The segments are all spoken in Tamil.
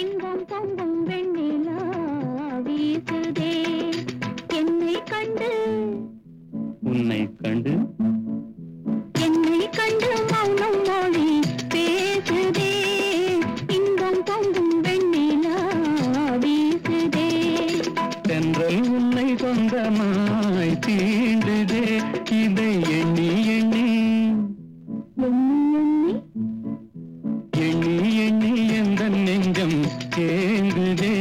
இன்பம் பொங்கும் வெண்ணிலா வீசுதே. என்னை கண்டு உன்னை கண்டு என்னை கண்டு மௌனம் மொழி பேசுதே. இன்பம் பொங்கும் வெண்ணிலா வீசுதே. தென்றல் உன்னை சொந்தமாய் தீண்டுதே ஏங்குதே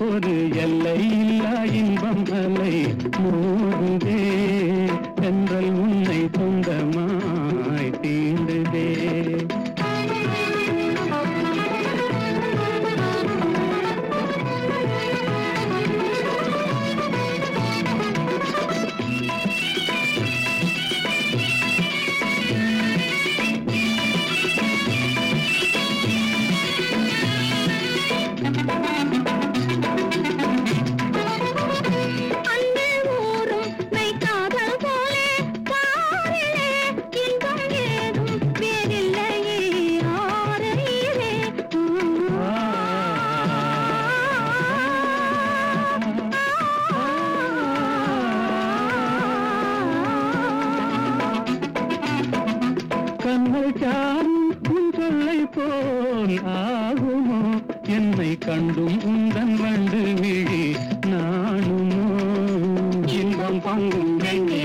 ஒரு எல்லை இல்லா இன்பம் அலை மூடுதே. என்றல் உன்னை சொந்தமாய் கண்கள் சாரும் உன் சொல்லை போல் ஆகுமோ? என்னை கண்டும் உந்தன் வண்டு விழி நானுமோ இன்பம் பங்கும் வெண்ணே